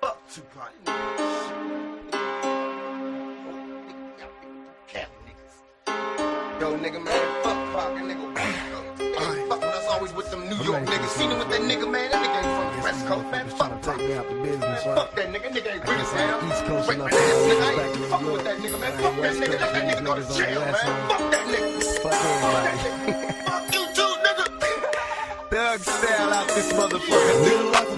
Fuck. Yo, nigga, man, fuck that nigga. Fuck with us always with them New York niggas. Seen him with that nigga, man. That nigga ain't from the West Coast, man. Fuck. Take me out the business, Man, right? fuck that nigga. Nigga ain't us down. East Coast Wait, man, that nigga, back ain't in fucking New with that nigga, man. Man, Fuck that nigga. Let that nigga go to jail, man. Fuck that nigga. Fuck everybody. Fuck you too, nigga. Thug style out this motherfucker.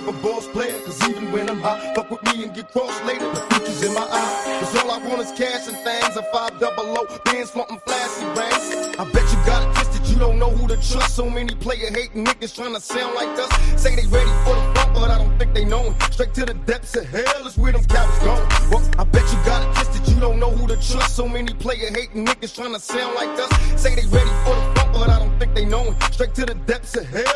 High, fuck with me and get crossed later. The future's in my eye. Cause all I want is cash and things. A five double O, bands flaunting flashy rings. I bet you got it twisted, you don't know who to trust. So many player hating niggas trying to sound like us. Say they ready for the front, but I don't think they know 'em. Straight to the depths of hell is where them cowards going. Well, I bet you got it twisted, you don't know who to trust. So many player hating niggas trying to sound like us. Say they ready for the front, but I don't think they know 'em. Straight to the depths of hell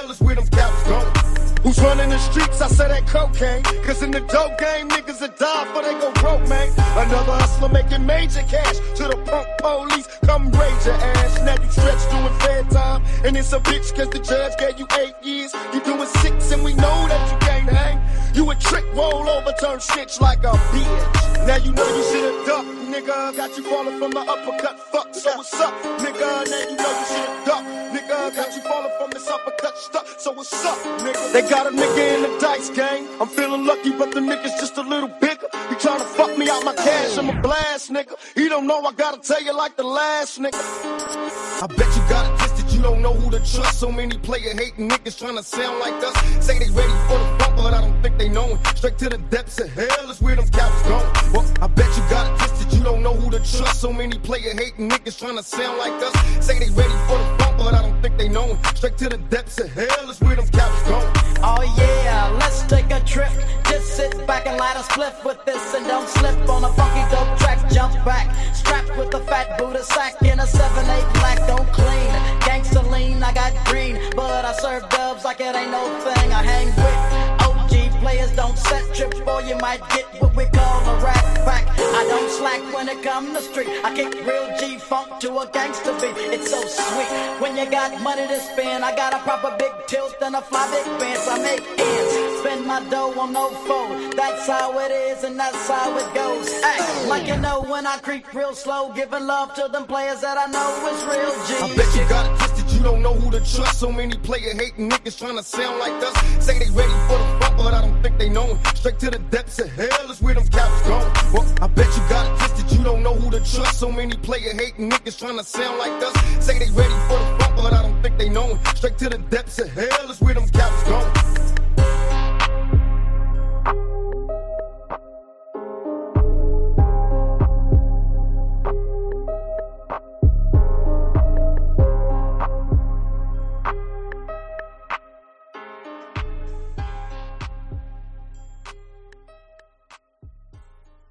cocaine. Cause in the dope game, niggas that die for they go broke, man. Another hustler making major cash. To the punk police, come raise your ass. Now you stretch doing fair time. And it's a bitch cause the judge gave you eight years. You doing six and we know that you can't hang. You a trick roll over, turn snitch like a bitch. Now you know you should've ducked, nigga. Got you falling from the uppercut, fuck. So what's up, nigga? Now you know you should've ducked, nigga. Got you falling from this uppercut So what's up, nigga? They got a nigga in the dice game. I'm feeling lucky, but the nigga's just a little bigger. You tryna fuck me out my cash, I'm a blast, nigga. He don't know I gotta tell you like the last nigga. I bet you got it you don't know who to trust. So many player hating niggas trying to sound like us. Say they ready for the front, but I don't think they know 'em. Straight to the depths of hell is where them cowards going. I bet you got it twisted, you don't know who to trust. So many player hating niggas trying to sound like us. Say they ready for the front, but I don't think they know. Straight to the depths of hell is where them cowards going. Oh yeah, let's take a trip. Just sit back and light a spliff with this and don't slip on a funky dope track. Jump back, strapped with a fat Buddha sack in a 7-8 black. Don't clean, gangsta lean. I got green, but I serve dubs like it ain't no thing. I hang with players. Don't set trip or you might get what we call a rack back. I don't slack when it come to street. I kick real G funk to a gangster beat. It's so sweet when you got money to spend. I got a proper big tilt and a fly big fence. I make ends, spend my dough on no foe. That's how it is and that's how it goes. Like you know when I creep real slow, giving love to them players that I know is real G. I bet you got it you don't know who to trust. So many player hating niggas trying to sound like us. Say they ready for the front, but I don't think they know. Straight to the depths of hell is where them cowards going. Well, I bet you got it twisted, you don't know who to trust. So many player hating niggas trying to sound like us. Say they ready for the front, but I don't think they know. Straight to the depths of hell